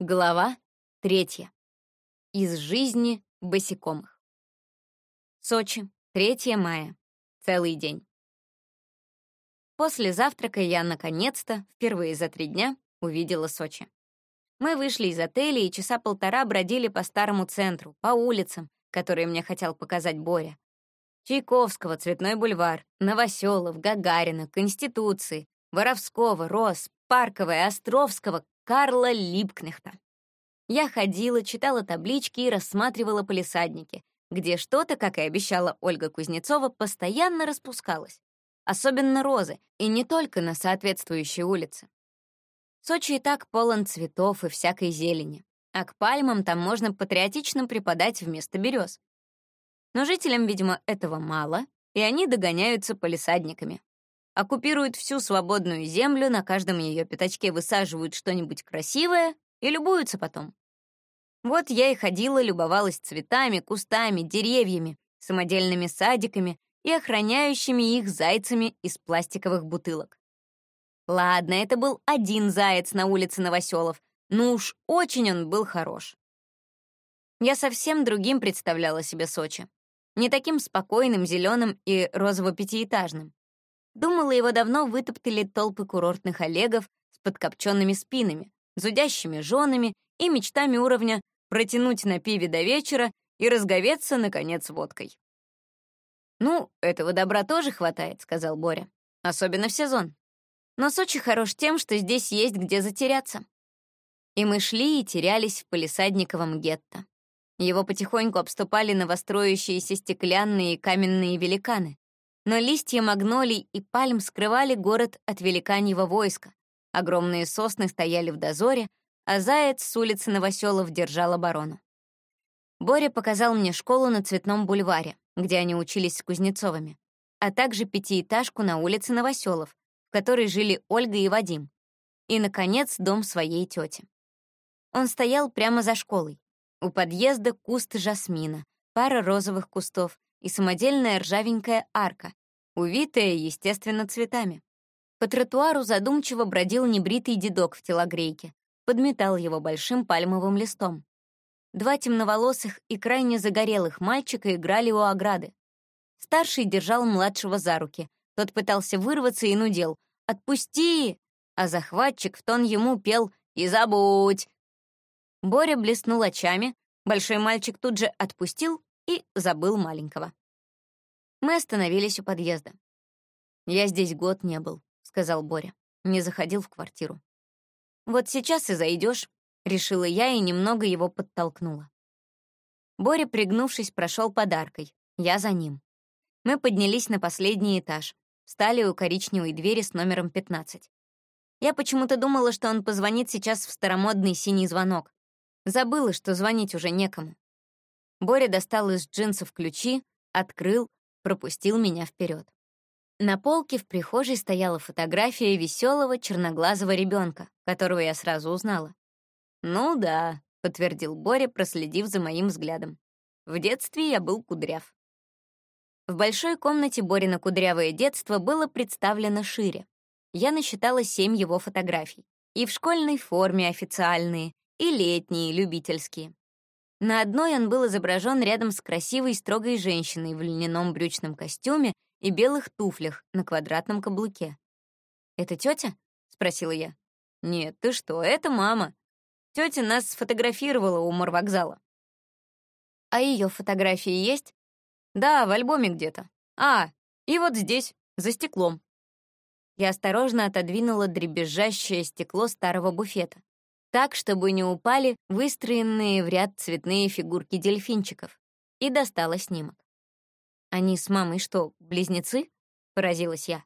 Глава третья. Из жизни босикомых. Сочи, 3 мая. Целый день. После завтрака я, наконец-то, впервые за три дня, увидела Сочи. Мы вышли из отеля и часа полтора бродили по старому центру, по улицам, которые мне хотел показать Боря. Чайковского, Цветной бульвар, Новоселов, Гагарина, Конституции, Воровского, Рос, Парковой, Островского, Карла Липкнехта. Я ходила, читала таблички и рассматривала полисадники, где что-то, как и обещала Ольга Кузнецова, постоянно распускалось. Особенно розы, и не только на соответствующей улице. Сочи и так полон цветов и всякой зелени, а к пальмам там можно патриотично преподать вместо берез. Но жителям, видимо, этого мало, и они догоняются полисадниками оккупируют всю свободную землю, на каждом ее пятачке высаживают что-нибудь красивое и любуются потом. Вот я и ходила, любовалась цветами, кустами, деревьями, самодельными садиками и охраняющими их зайцами из пластиковых бутылок. Ладно, это был один заяц на улице Новоселов, но уж очень он был хорош. Я совсем другим представляла себе Сочи. Не таким спокойным, зеленым и розово-пятиэтажным. Думала, его давно вытоптали толпы курортных олегов с подкопченными спинами, зудящими женами и мечтами уровня протянуть на пиве до вечера и разговеться, наконец, водкой. «Ну, этого добра тоже хватает», — сказал Боря. «Особенно в сезон. Но Сочи хорош тем, что здесь есть где затеряться». И мы шли и терялись в полисадниковом гетто. Его потихоньку обступали новостроящиеся стеклянные и каменные великаны но листья магнолий и пальм скрывали город от великаньего войска. Огромные сосны стояли в дозоре, а заяц с улицы Новоселов держал оборону. Боря показал мне школу на Цветном бульваре, где они учились с Кузнецовыми, а также пятиэтажку на улице Новоселов, в которой жили Ольга и Вадим, и, наконец, дом своей тети. Он стоял прямо за школой. У подъезда куст жасмина, пара розовых кустов и самодельная ржавенькая арка, увитая, естественно, цветами. По тротуару задумчиво бродил небритый дедок в телогрейке, подметал его большим пальмовым листом. Два темноволосых и крайне загорелых мальчика играли у ограды. Старший держал младшего за руки. Тот пытался вырваться и нудел «Отпусти!», а захватчик в тон ему пел «И забудь!». Боря блеснул очами, большой мальчик тут же отпустил и забыл маленького. Мы остановились у подъезда. «Я здесь год не был», — сказал Боря. Не заходил в квартиру. «Вот сейчас и зайдешь, решила я и немного его подтолкнула. Боря, пригнувшись, прошел подаркой. Я за ним. Мы поднялись на последний этаж, встали у коричневой двери с номером 15. Я почему-то думала, что он позвонит сейчас в старомодный синий звонок. Забыла, что звонить уже некому. Боря достал из джинсов ключи, открыл, пропустил меня вперед. На полке в прихожей стояла фотография веселого черноглазого ребенка, которого я сразу узнала. «Ну да», — подтвердил Боря, проследив за моим взглядом. «В детстве я был кудряв». В большой комнате Борина кудрявое детство было представлено шире. Я насчитала семь его фотографий. И в школьной форме официальные, и летние, любительские. На одной он был изображен рядом с красивой строгой женщиной в льняном брючном костюме и белых туфлях на квадратном каблуке. «Это тетя?» — спросила я. «Нет, ты что, это мама. Тетя нас сфотографировала у морвокзала». «А ее фотографии есть?» «Да, в альбоме где-то. А, и вот здесь, за стеклом». Я осторожно отодвинула дребезжащее стекло старого буфета так, чтобы не упали выстроенные в ряд цветные фигурки дельфинчиков, и достала снимок. «Они с мамой что, близнецы?» — поразилась я.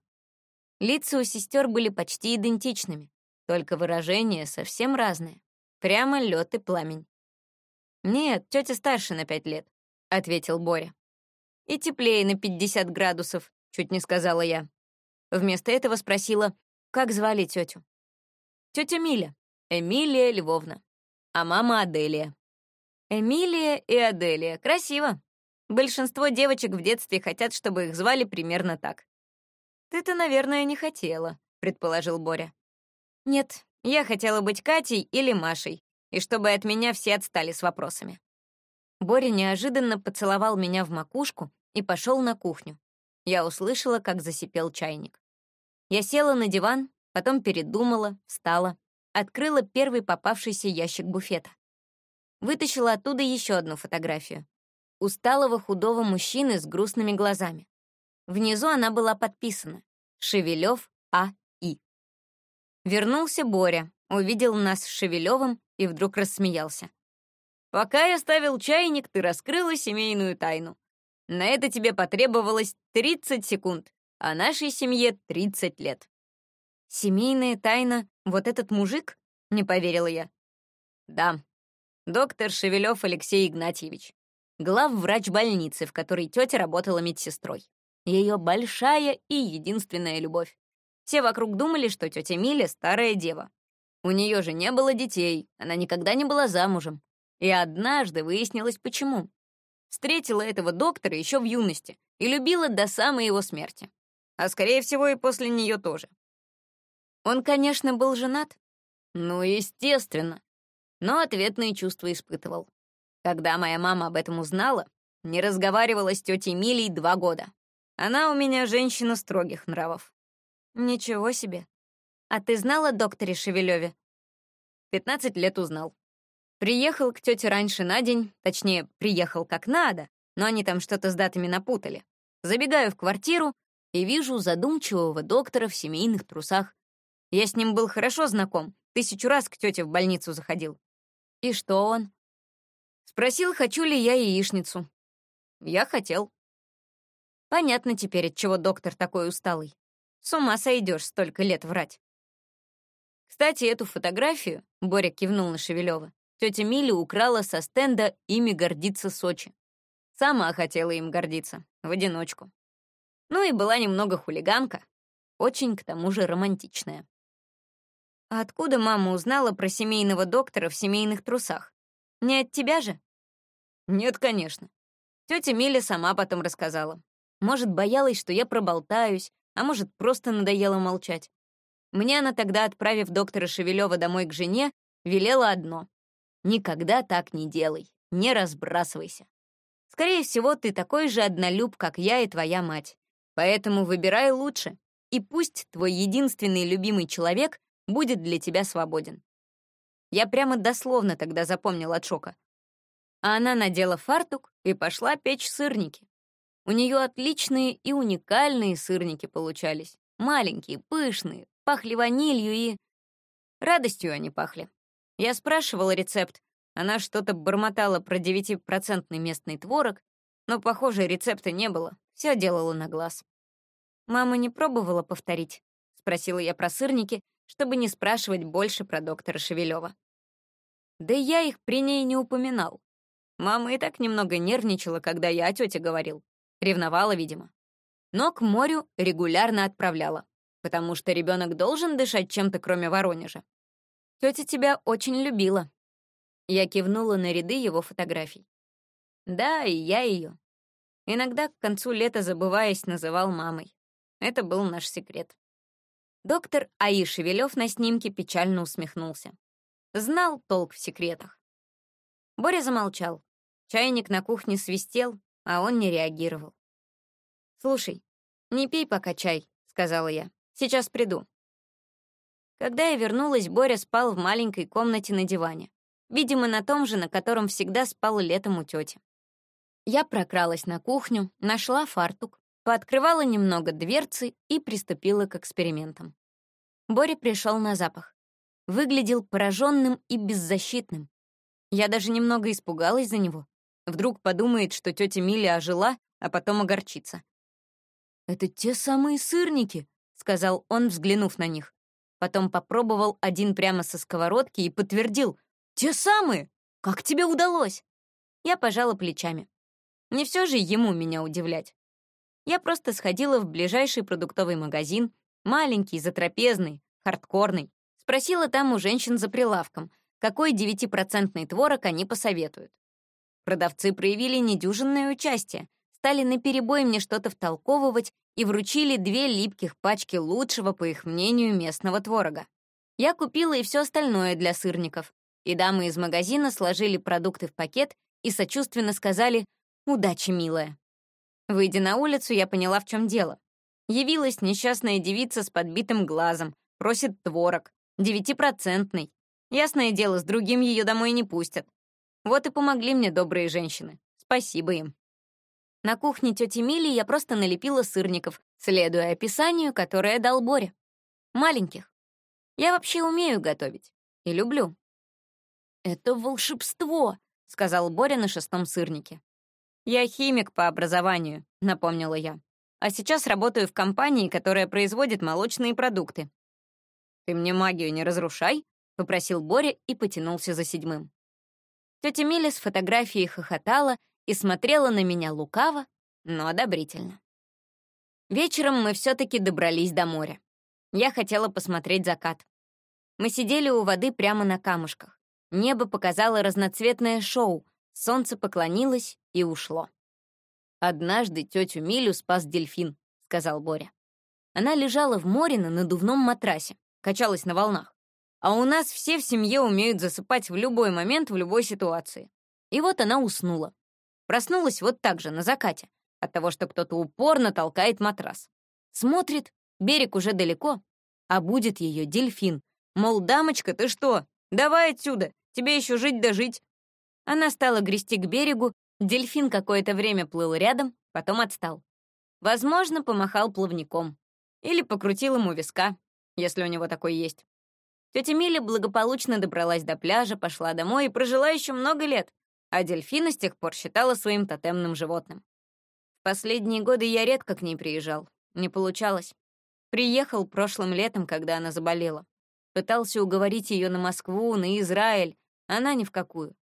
Лица у сестер были почти идентичными, только выражения совсем разные. Прямо лед и пламень. «Нет, тетя старше на пять лет», — ответил Боря. «И теплее на 50 градусов», — чуть не сказала я. Вместо этого спросила, как звали тетю. «Тетя Миля», Эмилия Львовна, а мама Аделия. Эмилия и Аделия. Красиво. Большинство девочек в детстве хотят, чтобы их звали примерно так. «Ты-то, наверное, не хотела», — предположил Боря. «Нет, я хотела быть Катей или Машей, и чтобы от меня все отстали с вопросами. Боря неожиданно поцеловал меня в макушку и пошел на кухню. Я услышала, как засипел чайник. Я села на диван, потом передумала, встала, открыла первый попавшийся ящик буфета. Вытащила оттуда еще одну фотографию. Усталого худого мужчины с грустными глазами. Внизу она была подписана «Шевелев А.И». Вернулся Боря, увидел нас с Шевелевым и вдруг рассмеялся. «Пока я ставил чайник, ты раскрыла семейную тайну. На это тебе потребовалось 30 секунд, а нашей семье 30 лет». «Семейная тайна — вот этот мужик?» — не поверила я. «Да, доктор Шевелев Алексей Игнатьевич, главврач больницы, в которой тетя работала медсестрой. Ее большая и единственная любовь. Все вокруг думали, что тетя Миля — старая дева. У нее же не было детей, она никогда не была замужем. И однажды выяснилось, почему. Встретила этого доктора еще в юности и любила до самой его смерти. А скорее всего и после нее тоже. Он, конечно, был женат. Ну, естественно. Но ответные чувства испытывал. Когда моя мама об этом узнала, не разговаривала с тетей Милей два года. Она у меня женщина строгих нравов. Ничего себе. А ты знала о докторе Шевелеве? 15 лет узнал. Приехал к тете раньше на день, точнее, приехал как надо, но они там что-то с датами напутали. Забегаю в квартиру и вижу задумчивого доктора в семейных трусах. Я с ним был хорошо знаком, тысячу раз к тете в больницу заходил. И что он? Спросил, хочу ли я яичницу. Я хотел. Понятно теперь, от чего доктор такой усталый. С ума сойдешь столько лет врать. Кстати, эту фотографию, Боря кивнул на Шевелева, тетя Миля украла со стенда «Ими гордится Сочи». Сама хотела им гордиться, в одиночку. Ну и была немного хулиганка, очень, к тому же, романтичная. А откуда мама узнала про семейного доктора в семейных трусах? Не от тебя же? Нет, конечно. Тетя Миля сама потом рассказала. Может, боялась, что я проболтаюсь, а может, просто надоело молчать. Мне она тогда, отправив доктора Шевелева домой к жене, велела одно. «Никогда так не делай, не разбрасывайся. Скорее всего, ты такой же однолюб, как я и твоя мать. Поэтому выбирай лучше, и пусть твой единственный любимый человек будет для тебя свободен». Я прямо дословно тогда запомнил от шока. А она надела фартук и пошла печь сырники. У нее отличные и уникальные сырники получались. Маленькие, пышные, пахли ванилью и... Радостью они пахли. Я спрашивала рецепт. Она что-то бормотала про 9% местный творог, но, похоже, рецепта не было. Все делала на глаз. «Мама не пробовала повторить?» — спросила я про сырники, чтобы не спрашивать больше про доктора Шевелева. Да я их при ней не упоминал. Мама и так немного нервничала, когда я о тете говорил. Ревновала, видимо. Но к морю регулярно отправляла, потому что ребенок должен дышать чем-то, кроме Воронежа. Тетя тебя очень любила. Я кивнула на ряды его фотографий. Да, и я ее. Иногда к концу лета, забываясь, называл мамой. Это был наш секрет. Доктор Аи Шевелев на снимке печально усмехнулся. Знал толк в секретах. Боря замолчал. Чайник на кухне свистел, а он не реагировал. «Слушай, не пей пока чай», — сказала я. «Сейчас приду». Когда я вернулась, Боря спал в маленькой комнате на диване. Видимо, на том же, на котором всегда спал летом у тети. Я прокралась на кухню, нашла фартук, пооткрывала немного дверцы и приступила к экспериментам. Боря пришел на запах. Выглядел пораженным и беззащитным. Я даже немного испугалась за него. Вдруг подумает, что тетя Миля ожила, а потом огорчится. «Это те самые сырники», — сказал он, взглянув на них. Потом попробовал один прямо со сковородки и подтвердил. «Те самые! Как тебе удалось?» Я пожала плечами. Не все же ему меня удивлять. Я просто сходила в ближайший продуктовый магазин, маленький, затрапезный, хардкорный. Спросила там у женщин за прилавком, какой девятипроцентный творог они посоветуют. Продавцы проявили недюжинное участие, стали наперебой мне что-то втолковывать и вручили две липких пачки лучшего, по их мнению, местного творога. Я купила и все остальное для сырников. и дамы из магазина сложили продукты в пакет и сочувственно сказали «Удачи, милая». Выйдя на улицу, я поняла, в чем дело. Явилась несчастная девица с подбитым глазом, просит творог, девятипроцентный. Ясное дело, с другим ее домой не пустят. Вот и помогли мне добрые женщины. Спасибо им. На кухне тети Мили я просто налепила сырников, следуя описанию, которое дал Боря. Маленьких. Я вообще умею готовить. И люблю. «Это волшебство», — сказал Боря на шестом сырнике. «Я химик по образованию», — напомнила я. «А сейчас работаю в компании, которая производит молочные продукты». «Ты мне магию не разрушай», — попросил Боря и потянулся за седьмым. Тетя Миля с фотографией хохотала и смотрела на меня лукаво, но одобрительно. Вечером мы все-таки добрались до моря. Я хотела посмотреть закат. Мы сидели у воды прямо на камушках. Небо показало разноцветное шоу, солнце поклонилось и ушло. «Однажды тетю Милю спас дельфин», — сказал Боря. Она лежала в море на надувном матрасе, качалась на волнах. А у нас все в семье умеют засыпать в любой момент, в любой ситуации. И вот она уснула. Проснулась вот так же, на закате, от того, что кто-то упорно толкает матрас. Смотрит, берег уже далеко, а будет ее дельфин. Мол, дамочка, ты что? Давай отсюда, тебе еще жить да жить. Она стала грести к берегу, дельфин какое-то время плыл рядом, потом отстал. Возможно, помахал плавником. Или покрутил ему виска, если у него такой есть. Тетя Миля благополучно добралась до пляжа, пошла домой и прожила еще много лет, а дельфина с тех пор считала своим тотемным животным. В последние годы я редко к ней приезжал. Не получалось. Приехал прошлым летом, когда она заболела. Пытался уговорить ее на Москву, на Израиль. Она ни в какую.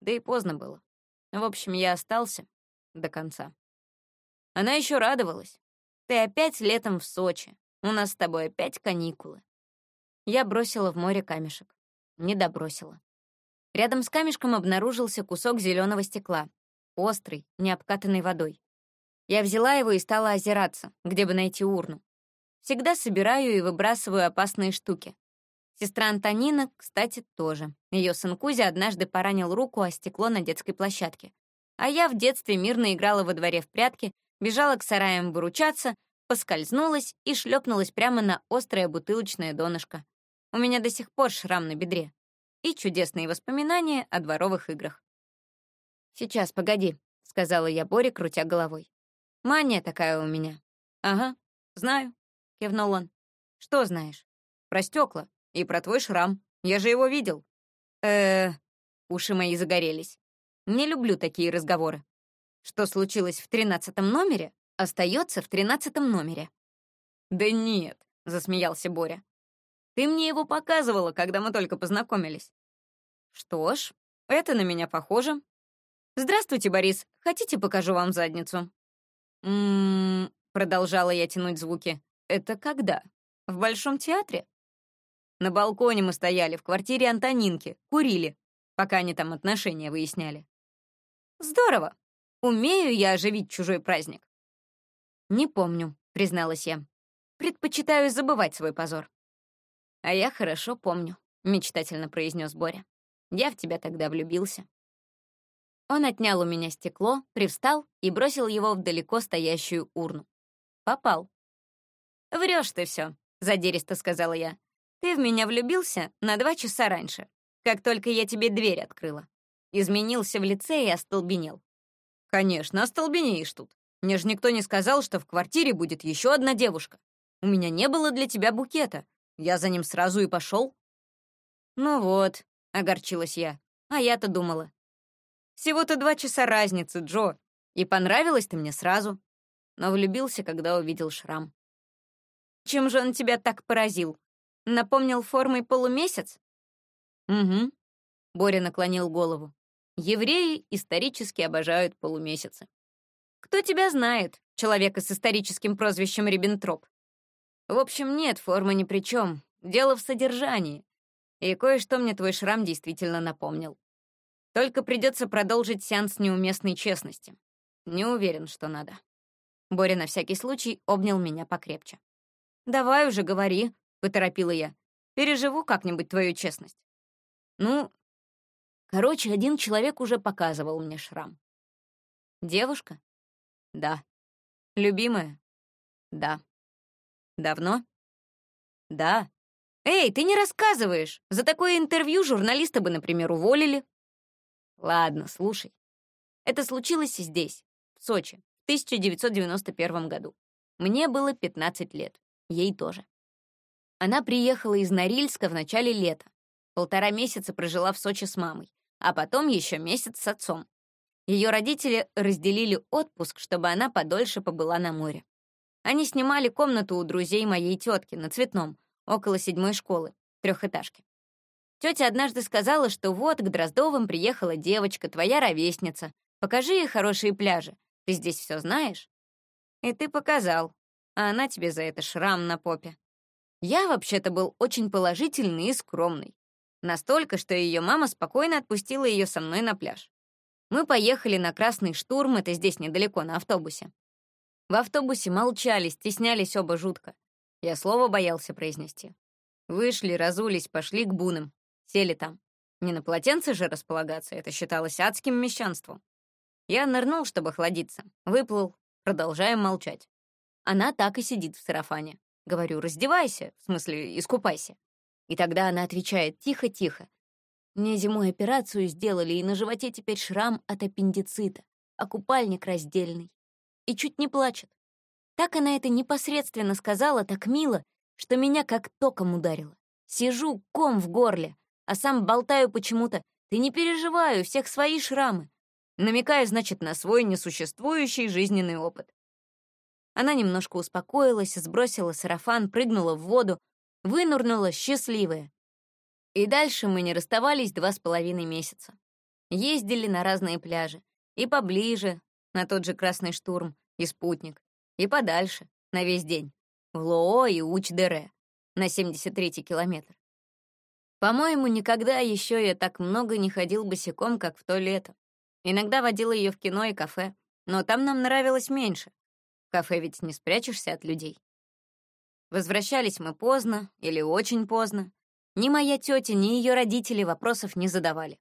Да и поздно было. В общем, я остался до конца. Она еще радовалась. Ты опять летом в Сочи. У нас с тобой опять каникулы. Я бросила в море камешек. Не добросила. Рядом с камешком обнаружился кусок зеленого стекла, острый, не обкатанный водой. Я взяла его и стала озираться, где бы найти урну. Всегда собираю и выбрасываю опасные штуки. Сестра Антонина, кстати, тоже. Ее сын Кузя однажды поранил руку о стекло на детской площадке. А я в детстве мирно играла во дворе в прятки, бежала к сараям выручаться, поскользнулась и шлепнулась прямо на острое бутылочное донышко. У меня до сих пор шрам на бедре. И чудесные воспоминания о дворовых играх. «Сейчас, погоди», — сказала я Боре, крутя головой. «Мания такая у меня». «Ага, знаю», — кивнул он. «Что знаешь?» «Про стекла и про твой шрам. Я же его видел». э Уши мои загорелись. Не люблю такие разговоры. Что случилось в тринадцатом номере, остается в тринадцатом номере. «Да нет», — засмеялся Боря. Ты мне его показывала, когда мы только познакомились. Что ж, это на меня похоже. Здравствуйте, Борис. Хотите, покажу вам задницу? Ммм, продолжала я тянуть звуки. Это когда? В Большом театре? На балконе мы стояли, в квартире Антонинки, курили, пока они там отношения выясняли. Здорово. Умею я оживить чужой праздник. Не помню, призналась я. Предпочитаю забывать свой позор. «А я хорошо помню», — мечтательно произнес Боря. «Я в тебя тогда влюбился». Он отнял у меня стекло, привстал и бросил его в далеко стоящую урну. Попал. «Врёшь ты всё», — задиристо сказала я. «Ты в меня влюбился на два часа раньше, как только я тебе дверь открыла. Изменился в лице и остолбенел». «Конечно, остолбенеешь тут. Мне же никто не сказал, что в квартире будет еще одна девушка. У меня не было для тебя букета, я за ним сразу и пошел. Ну вот, огорчилась я. А я-то думала. Всего-то два часа разницы, Джо. И понравилась ты мне сразу. Но влюбился, когда увидел шрам. Чем же он тебя так поразил? Напомнил формой полумесяц? Угу. Боря наклонил голову. Евреи исторически обожают полумесяцы. Кто тебя знает, человека с историческим прозвищем Риббентроп? В общем, нет, форма ни при чем. Дело в содержании. И кое-что мне твой шрам действительно напомнил. Только придется продолжить сеанс неуместной честности. Не уверен, что надо. Боря на всякий случай обнял меня покрепче. «Давай уже говори», — поторопила я. «Переживу как-нибудь твою честность». «Ну, Короче, один человек уже показывал мне шрам. Девушка? Да. Любимая? Да. Давно? Да. Эй, ты не рассказываешь. За такое интервью журналиста бы, например, уволили. Ладно, слушай. Это случилось здесь, в Сочи, в 1991 году. Мне было 15 лет, ей тоже. Она приехала из Норильска в начале лета. Полтора месяца прожила в Сочи с мамой, а потом еще месяц с отцом. Ее родители разделили отпуск, чтобы она подольше побыла на море. Они снимали комнату у друзей моей тетки на Цветном, около седьмой школы, трехэтажки. Тетя однажды сказала, что вот к Дроздовым приехала девочка, твоя ровесница. Покажи ей хорошие пляжи. Ты здесь все знаешь? И ты показал, а она тебе за это шрам на попе. Я вообще-то был очень положительный и скромный. Настолько, что ее мама спокойно отпустила ее со мной на пляж. Мы поехали на Красный штурм, это здесь недалеко, на автобусе. В автобусе молчали, стеснялись оба жутко. Я слово боялся произнести. Вышли, разулись, пошли к бунам. Сели там. Не на полотенце же располагаться, это считалось адским мещанством. Я нырнул, чтобы охладиться. Выплыл. Продолжаем молчать. Она так и сидит в сарафане. Говорю, раздевайся, в смысле, искупайся. И тогда она отвечает, тихо-тихо. Мне зимой операцию сделали, и на животе теперь шрам от аппендицита, а купальник раздельный. И чуть не плачет. Так она это непосредственно сказала, так мило, что меня как током ударило. Сижу, ком в горле, а сам болтаю почему-то. Ты не переживай, у всех свои шрамы. Намекаю, значит, на свой несуществующий жизненный опыт. Она немножко успокоилась, сбросила сарафан, прыгнула в воду, вынурнула счастливая. И дальше мы не расставались два с половиной месяца. Ездили на разные пляжи. И поближе, на тот же Красный штурм, и спутник. И подальше, на весь день. В Лоо и Уч-Дере, на 73-й километр. По-моему, никогда еще я так много не ходил босиком, как в то лето. Иногда водила ее в кино и кафе, но там нам нравилось меньше. Кафе ведь не спрячешься от людей. Возвращались мы поздно или очень поздно. Ни моя тетя, ни ее родители вопросов не задавали.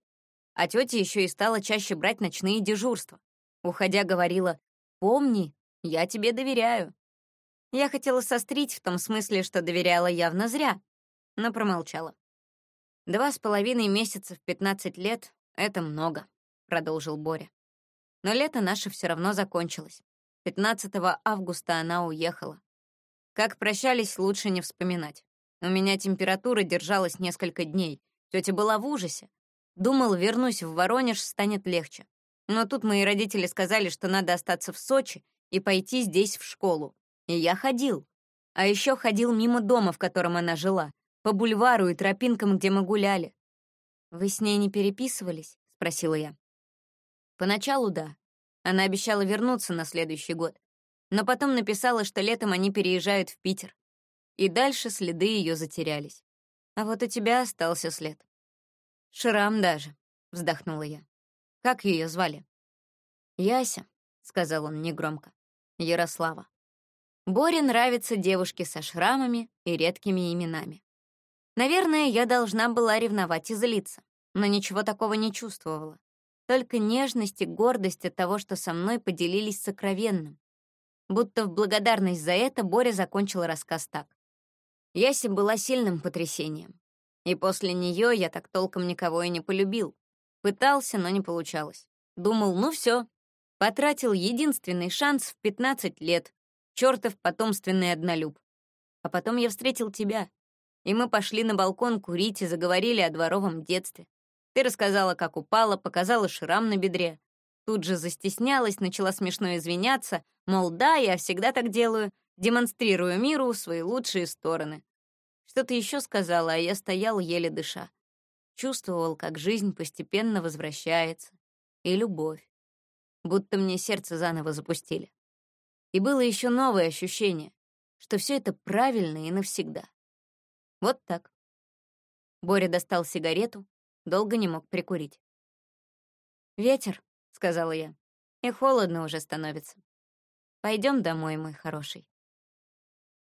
А тетя еще и стала чаще брать ночные дежурства. Уходя, говорила, «Помни, я тебе доверяю». Я хотела сострить в том смысле, что доверяла явно зря, но промолчала. «Два с половиной месяца в 15 лет — это много», — продолжил Боря. Но лето наше все равно закончилось. 15 августа она уехала. Как прощались, лучше не вспоминать. У меня температура держалась несколько дней. Тетя была в ужасе. Думал, вернусь в Воронеж, станет легче. Но тут мои родители сказали, что надо остаться в Сочи и пойти здесь в школу. И я ходил. А еще ходил мимо дома, в котором она жила, по бульвару и тропинкам, где мы гуляли. «Вы с ней не переписывались?» — спросила я. Поначалу да. Она обещала вернуться на следующий год, но потом написала, что летом они переезжают в Питер. И дальше следы ее затерялись. А вот у тебя остался след. «Шрам даже», — вздохнула я. «Как ее звали?» «Яся», — сказал он негромко. «Ярослава». Боре нравятся девушки со шрамами и редкими именами. Наверное, я должна была ревновать и злиться, но ничего такого не чувствовала только нежность и гордость от того, что со мной поделились сокровенным. Будто в благодарность за это Боря закончил рассказ так. Яси была сильным потрясением. И после нее я так толком никого и не полюбил. Пытался, но не получалось. Думал, ну все, потратил единственный шанс в 15 лет. Чертов потомственный однолюб. А потом я встретил тебя, и мы пошли на балкон курить и заговорили о дворовом детстве. Ты рассказала, как упала, показала шрам на бедре. Тут же застеснялась, начала смешно извиняться, мол, да, я всегда так делаю, демонстрирую миру свои лучшие стороны. Что ты еще сказала, а я стоял, еле дыша. Чувствовал, как жизнь постепенно возвращается. И любовь. Будто мне сердце заново запустили. И было еще новое ощущение, что все это правильно и навсегда. Вот так. Боря достал сигарету, долго не мог прикурить. «Ветер», — сказала я, — «и холодно уже становится. Пойдем домой, мой хороший».